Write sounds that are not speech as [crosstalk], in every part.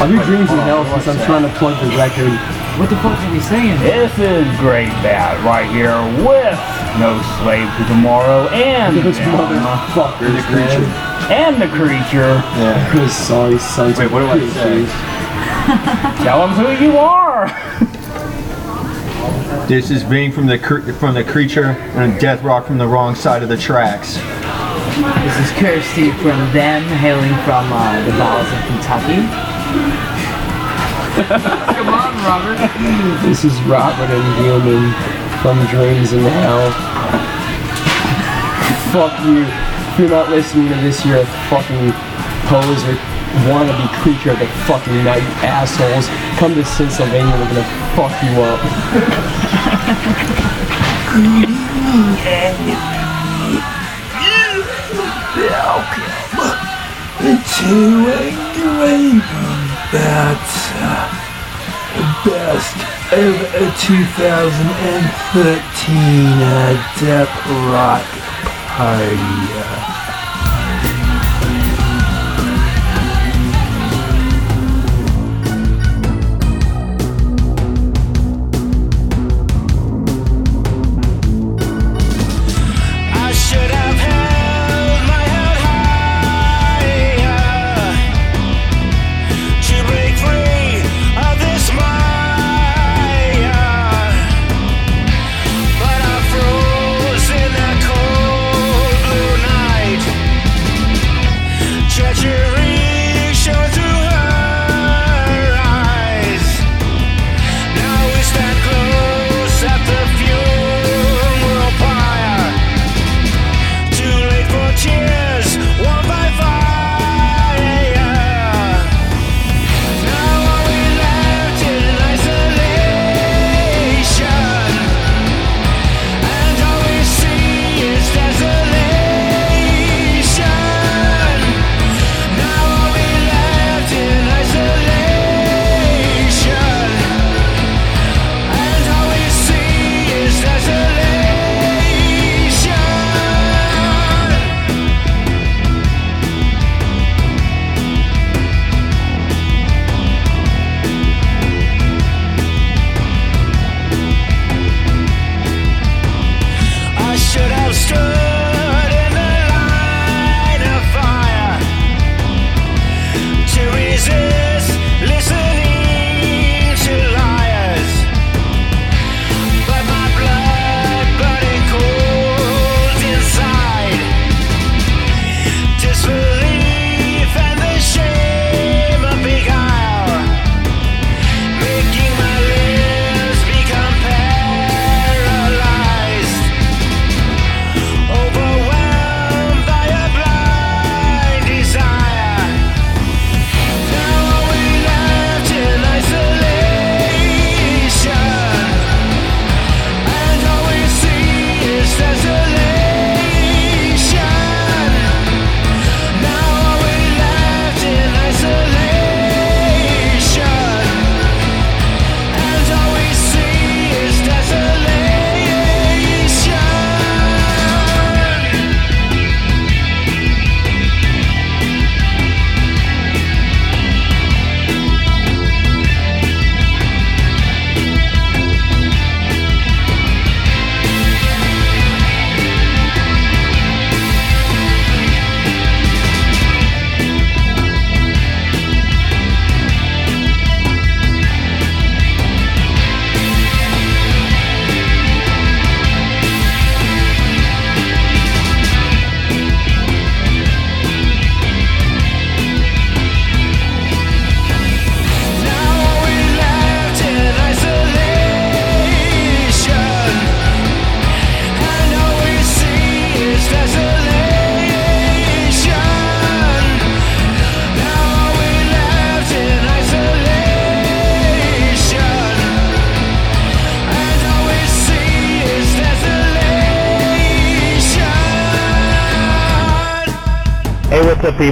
Are your dreams in hell since I'm trying to plug the record? What the fuck are we saying? This is Grave Bat right here with No Slave to Tomorrow and Those them, motherfuckers, The creature. and the creature. Yeah. Those [laughs] sorry sons Wait, of what do I say? Tell them who you are. This is being from the from the creature and Death Rock from the wrong side of the tracks. This is Kirsty from them, hailing from uh, the bowels of Kentucky. Come on, Robert. This is Robert and Gilman from Dreams in Hell. Fuck you. If you're not listening to this, you're a fucking poser wannabe creature of the fucking night, you assholes. Come to Pennsylvania, we're gonna fuck you up. [laughs] Welcome to a great about uh, best of a 2013 uh, Death Rock Party.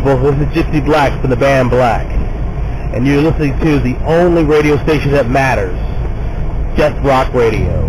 This is Gypsy Black from the band Black, and you're listening to the only radio station that matters, Death Rock Radio.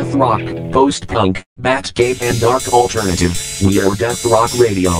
death rock, post punk, Batcave, and dark alternative. We are Death Rock Radio.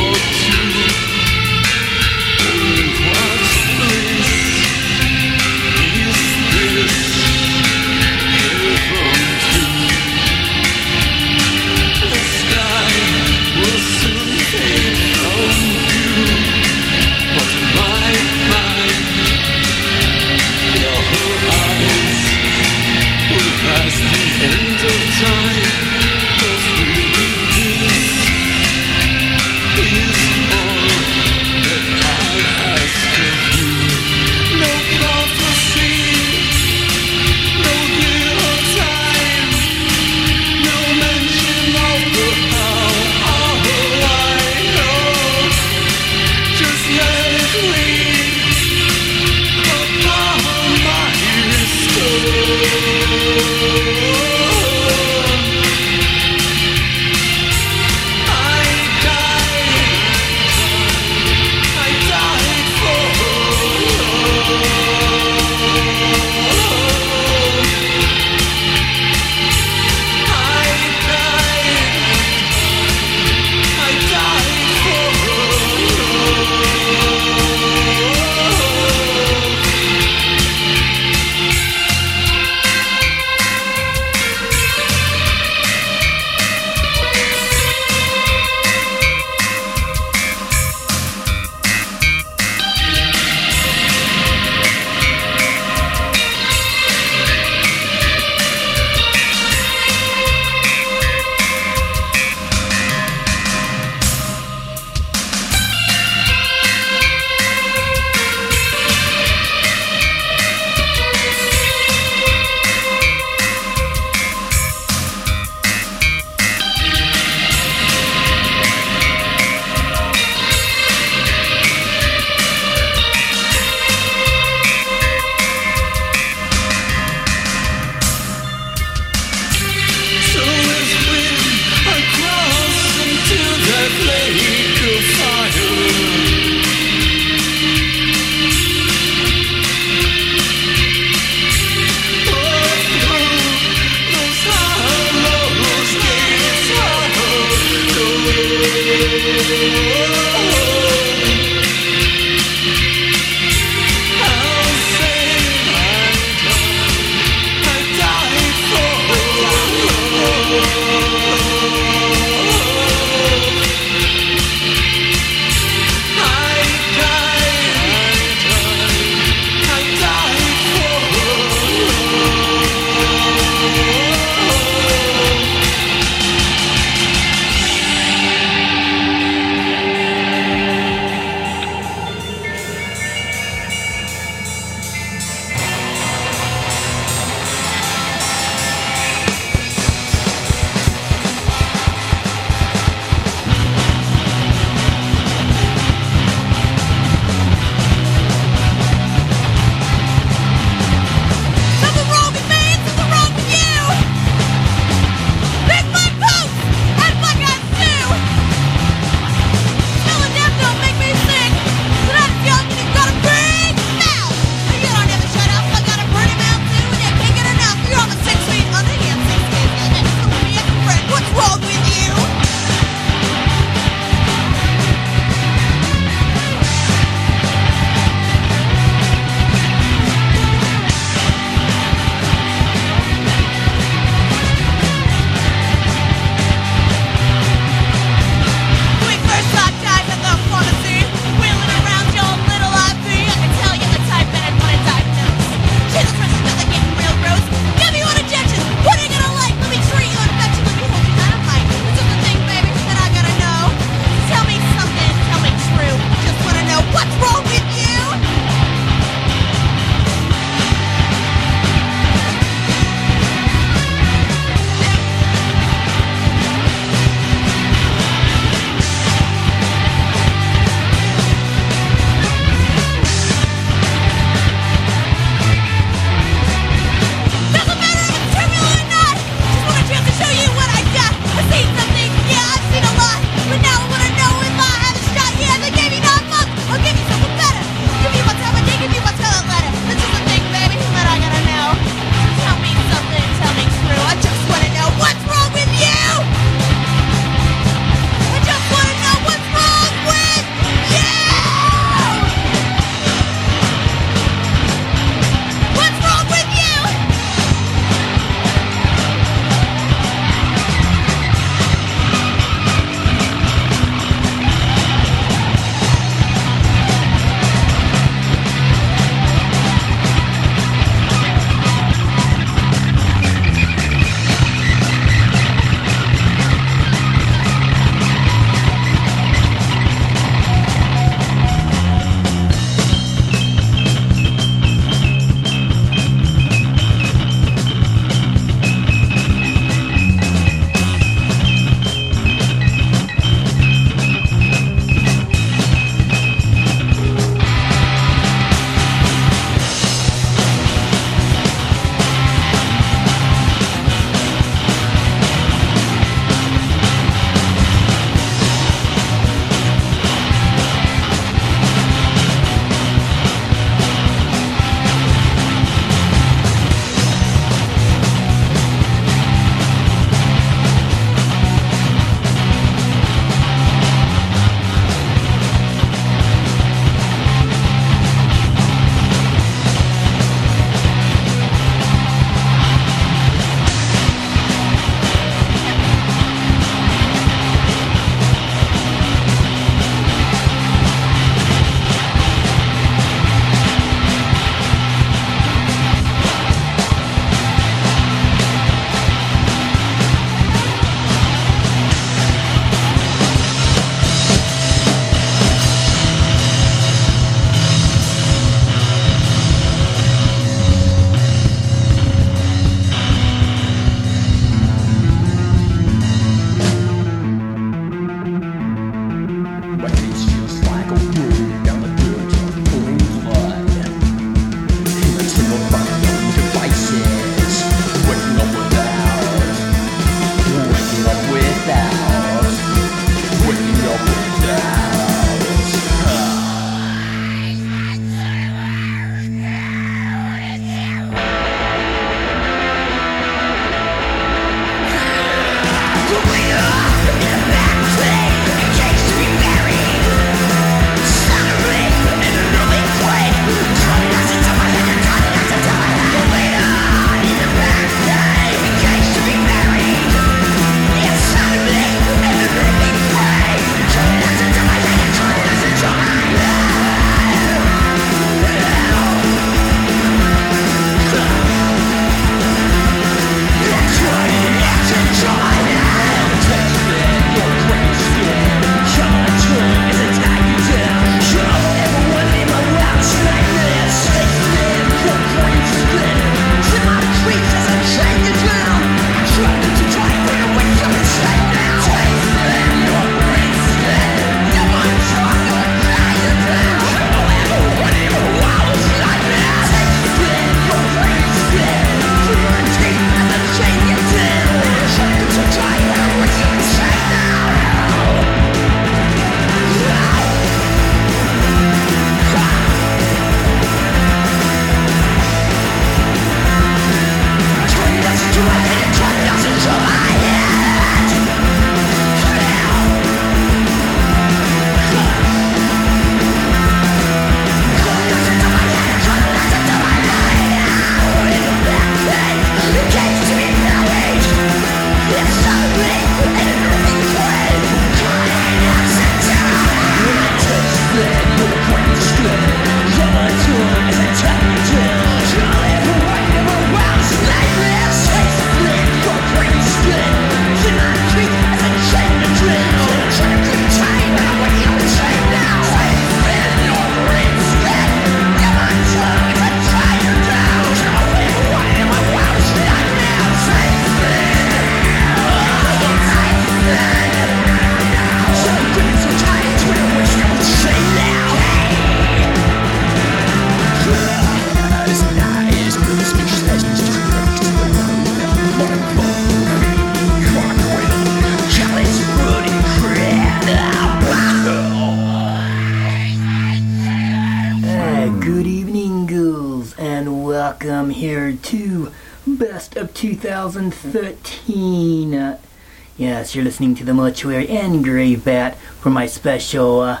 Listening to the Mortuary and Grave Bat for my special uh,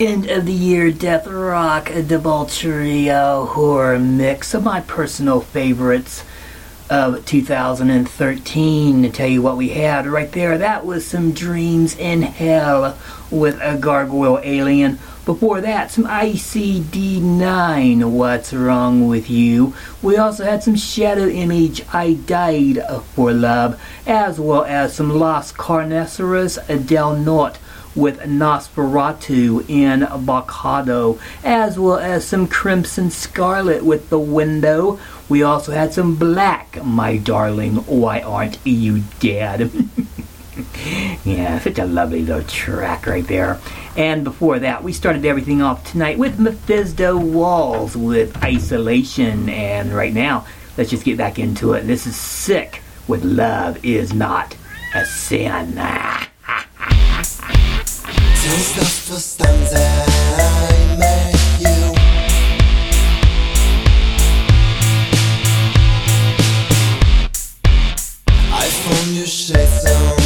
end of the year death rock debauchery uh, horror mix of my personal favorites of 2013 to tell you what we had right there that was some dreams in hell with a gargoyle alien before that some icd9 what's wrong with you we also had some shadow image i died for love as well as some lost carnosaurus del norte with Nosferatu in Bocado, as well as some Crimson Scarlet with The Window. We also had some Black, my darling. Why aren't you dead? [laughs] [laughs] yeah, such a lovely little track right there. And before that, we started everything off tonight with Mephisto Walz with Isolation. And right now, let's just get back into it. This is Sick with Love Is Not a Sin. Since first I met you I found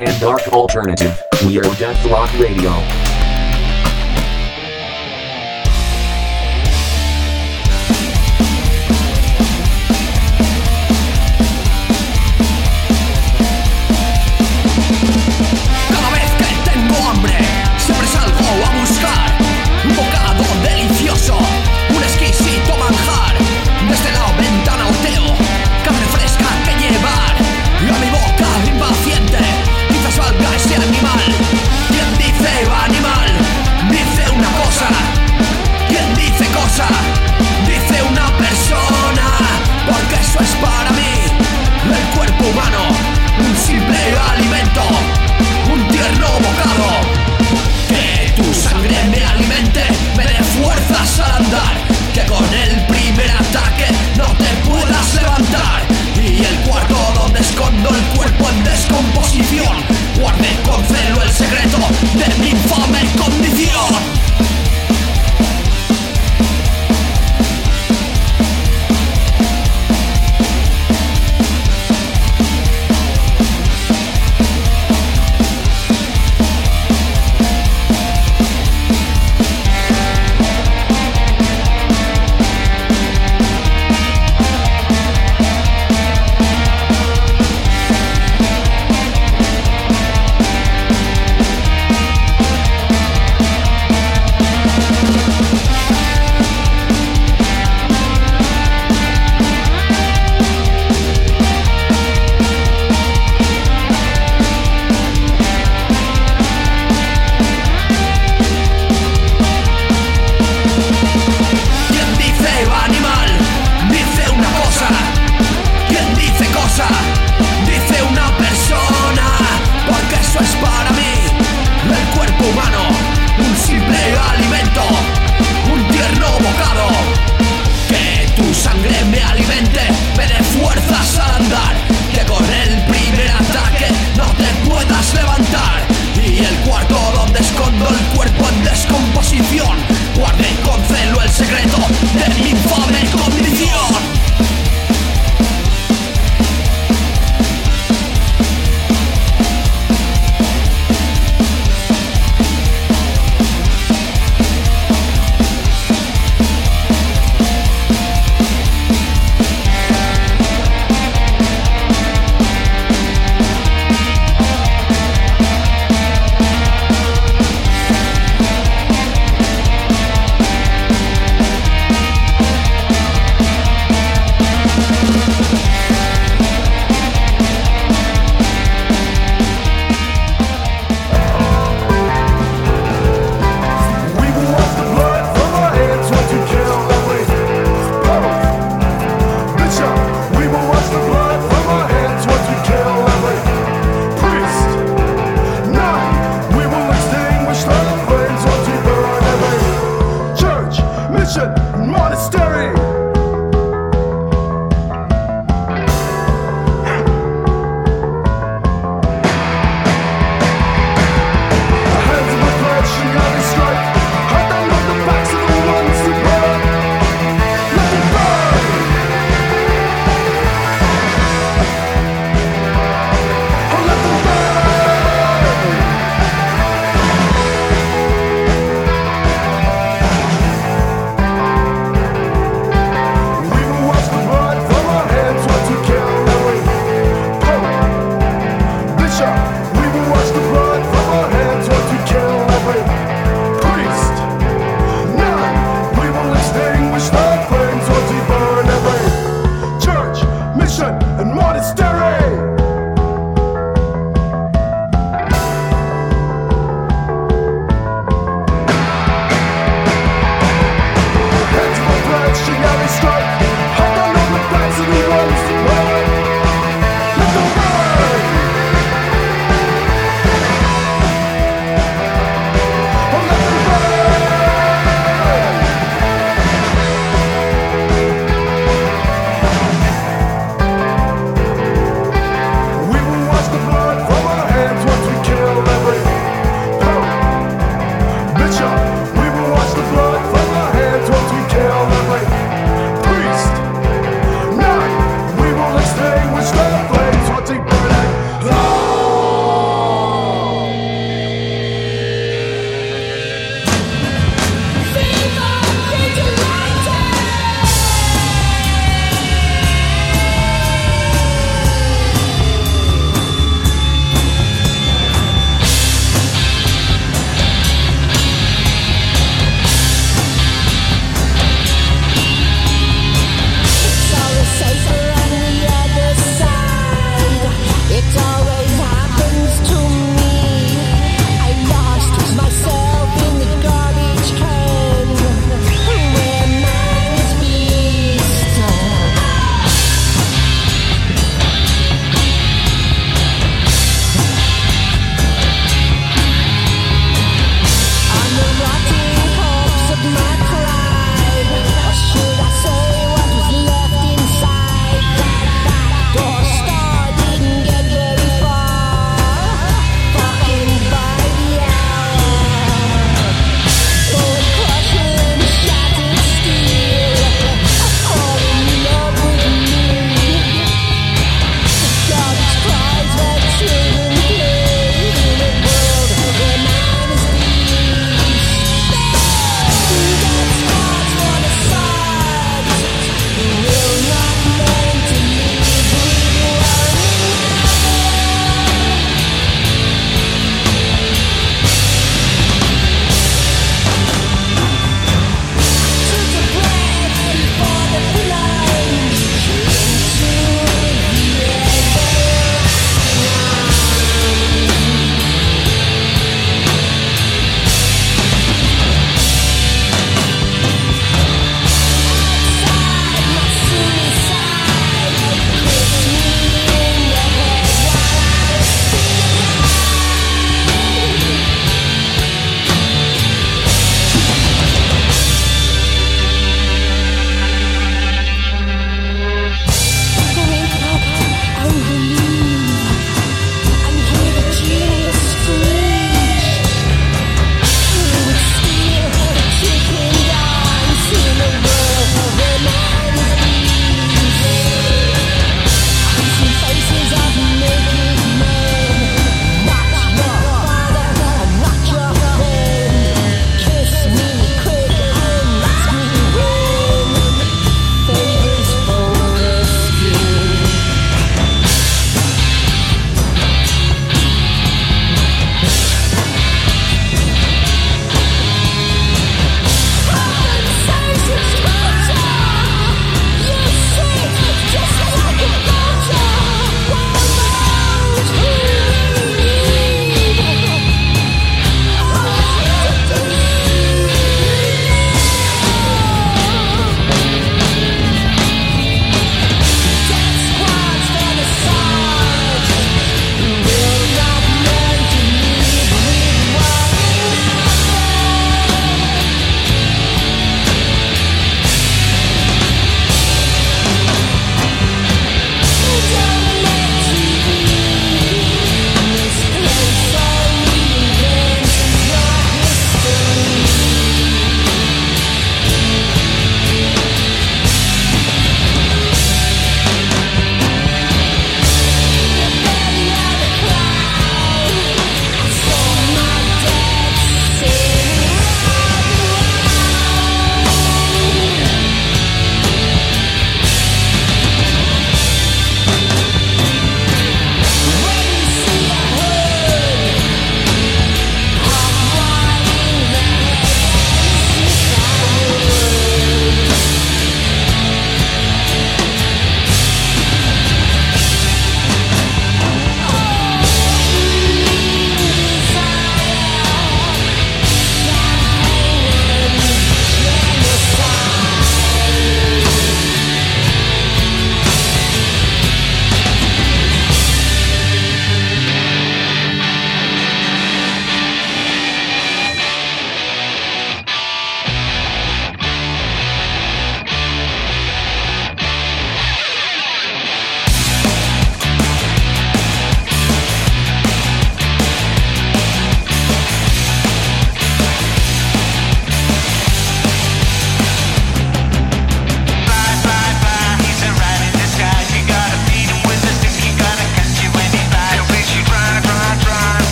and Dark Alternative. We are Death Rock Radio.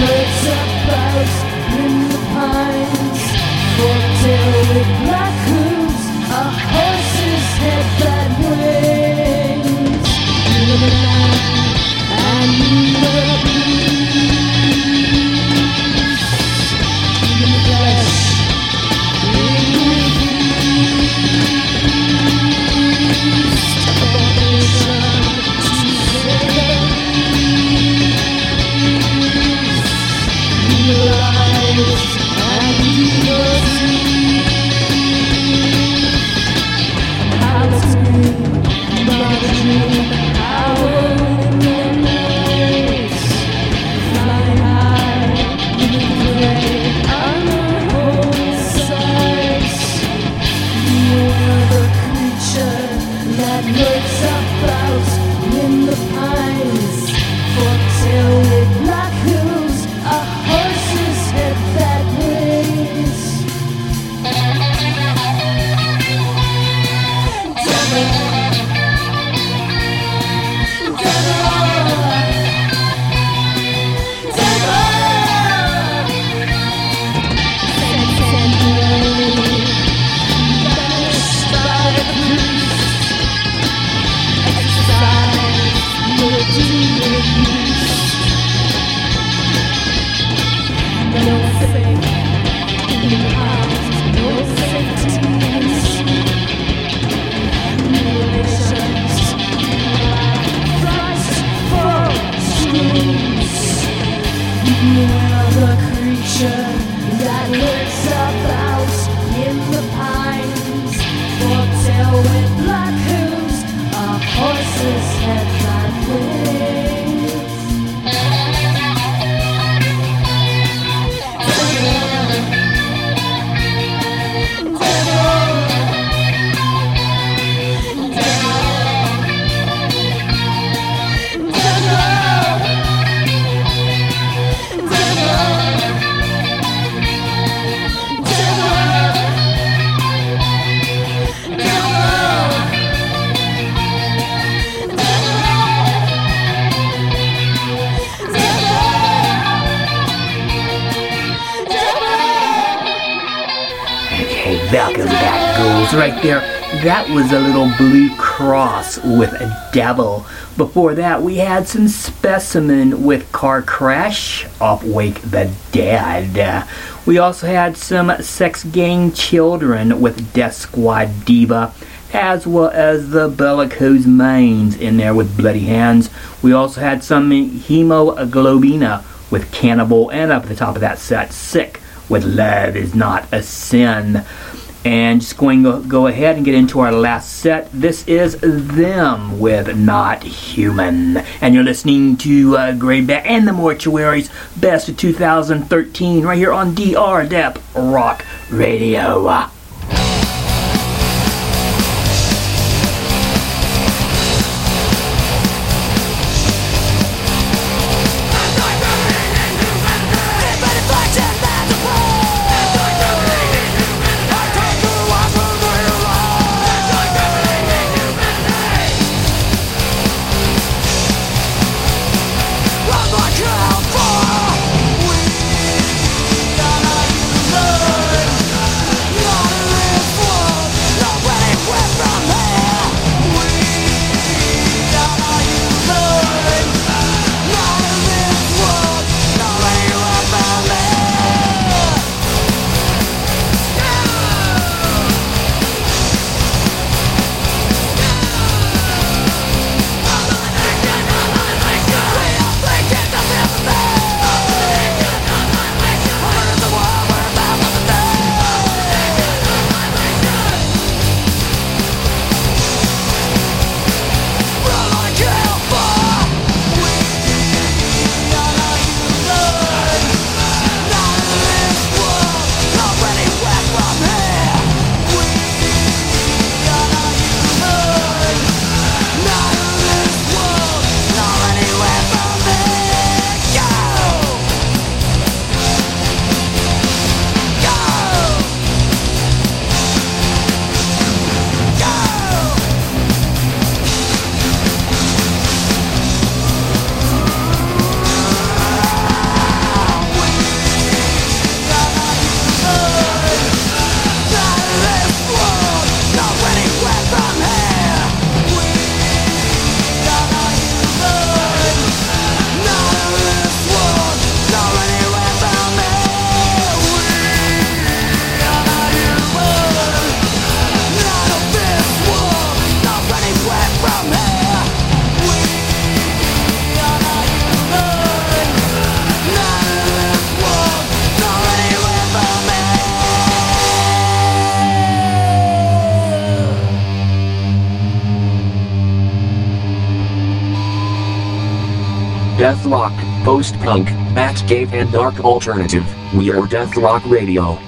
birds above in the pines. Four-tail with black hooves, a horse's head that wings. Angels. Right there, that was a little blue cross with a devil. Before that, we had some specimen with car crash off Wake the Dead. We also had some sex gang children with Death Squad Diva, as well as the Bellicose Minds in there with Bloody Hands. We also had some Hemoglobina with Cannibal, and up at the top of that set, Sick with Love is Not a Sin. And just going to go ahead and get into our last set. This is them with Not Human. And you're listening to uh, Grave Bat and the Mortuary's Best of 2013 right here on DR Death Rock Radio. Rock, post punk, bat cave and dark alternative. We are Death Rock Radio.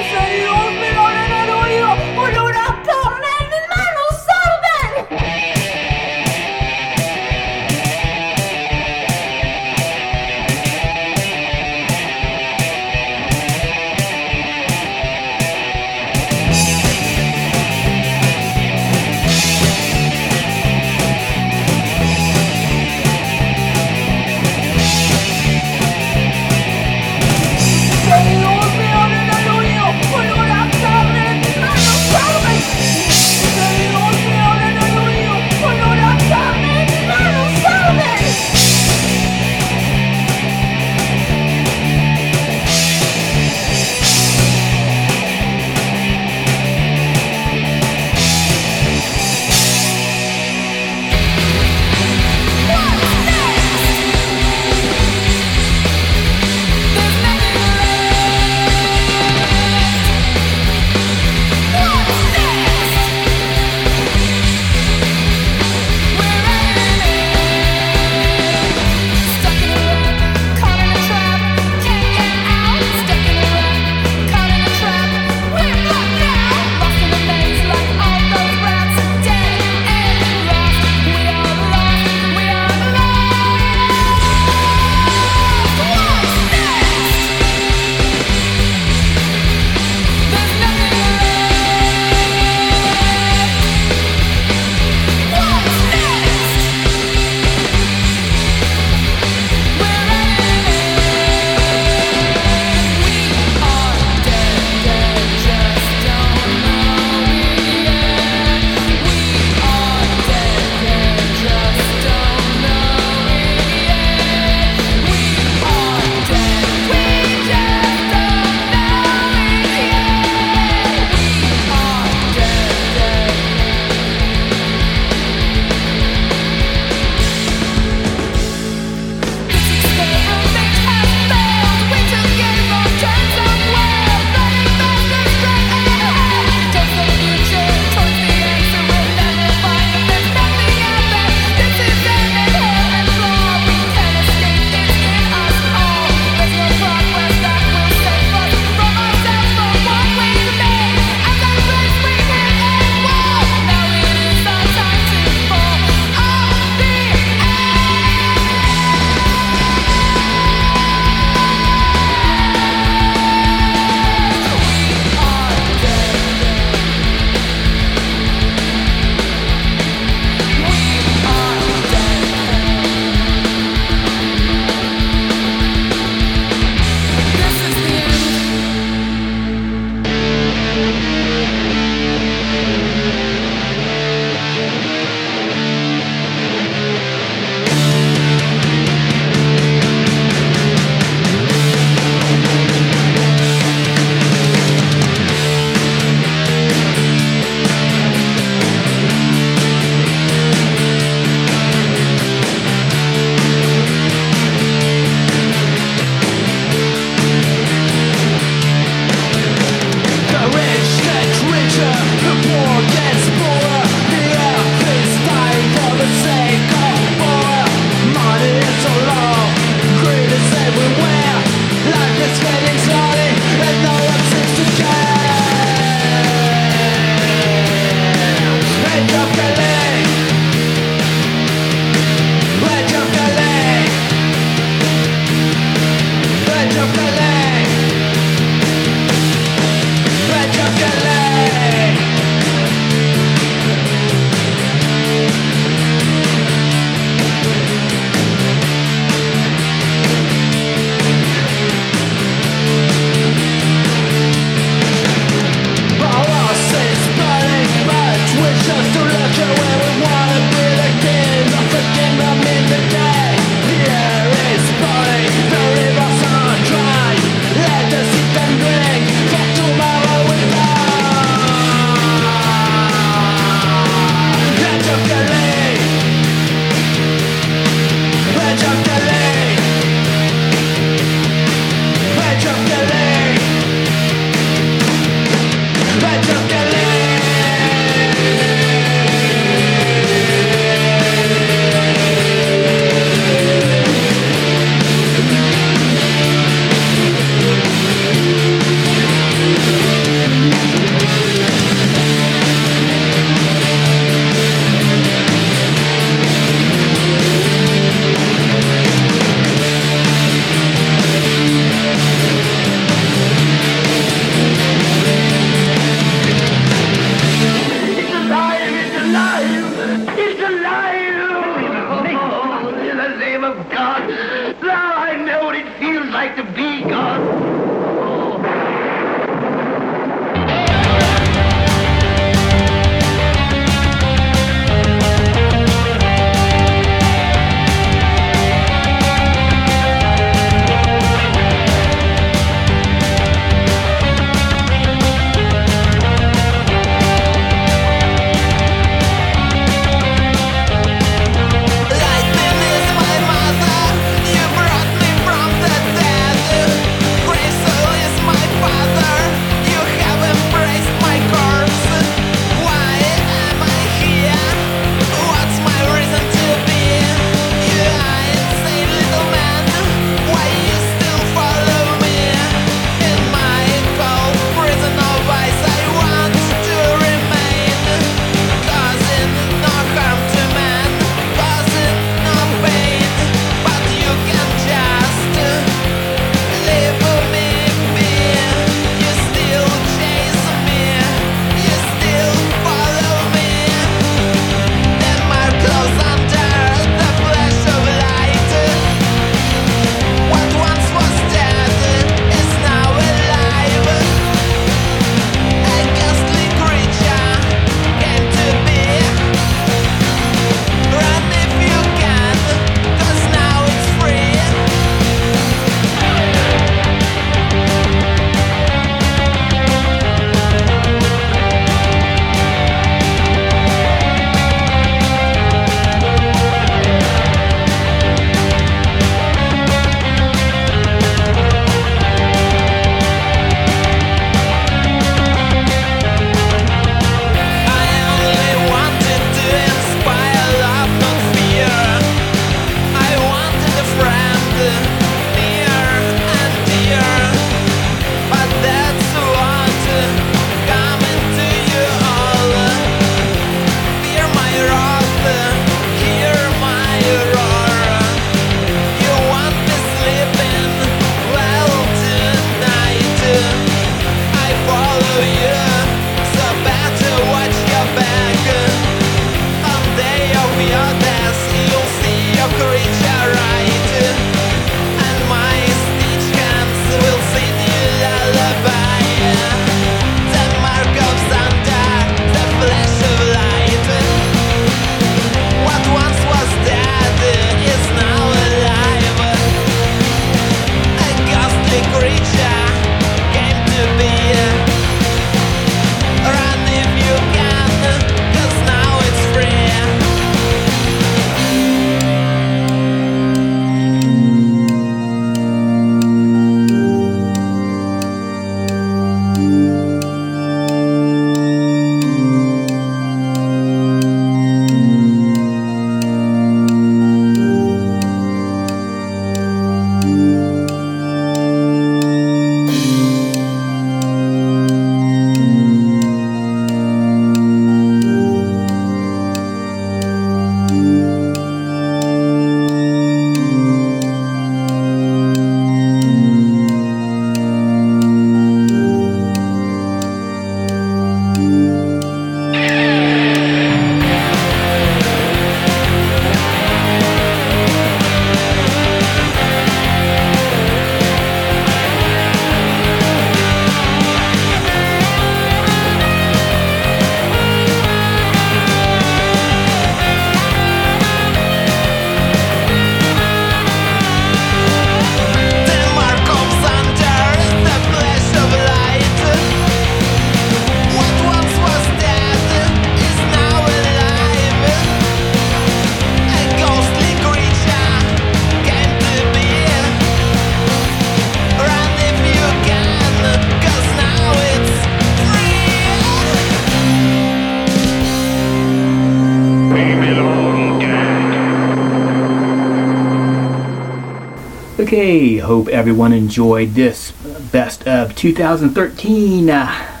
Okay, hope everyone enjoyed this best of 2013. Uh,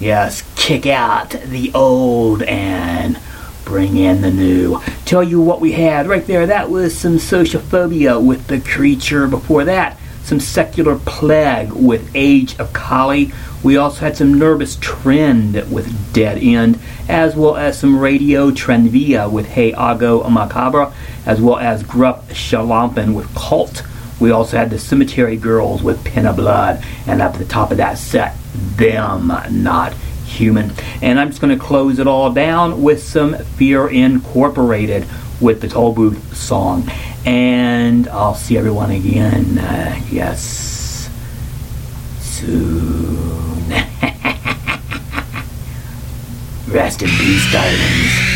yes, kick out the old and bring in the new. Tell you what we had right there. That was some sociophobia with the creature. Before that, some secular plague with Age of Kali. We also had some nervous trend with Dead End, as well as some radio Trenvia with Hey Ago Macabre, as well as Gruff Shalampin with Cult. We also had the Cemetery Girlz with Pin of Blood, and up at the top of that set, Them Not Human. And I'm just going to close it all down with some Fear Incorporated with the Toll Booth song. And I'll see everyone again, uh, yes, soon. [laughs] Rest in peace, darlings.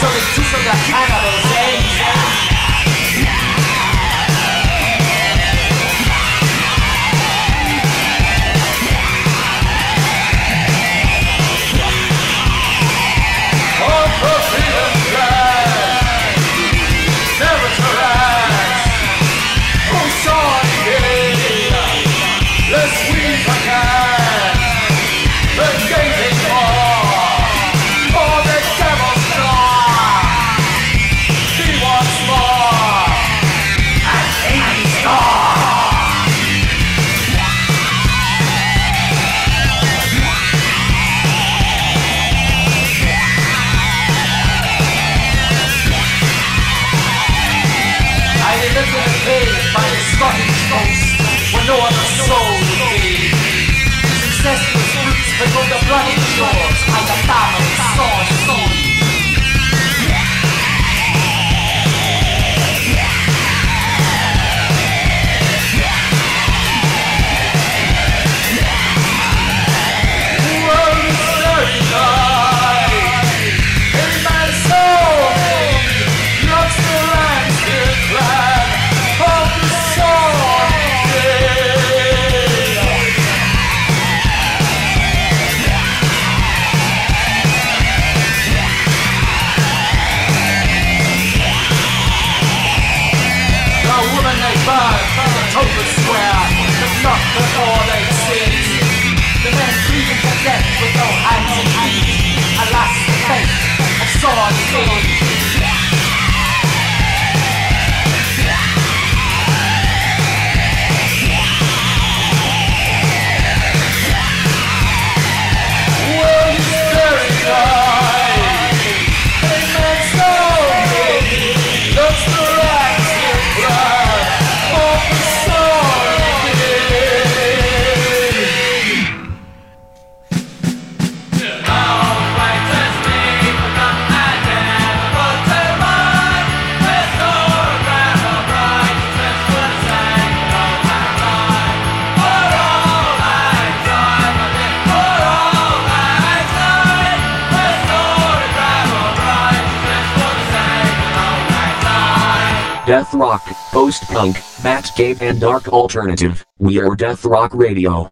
So they took from the cannibals' Cave and dark alternative. We are Death Rock Radio.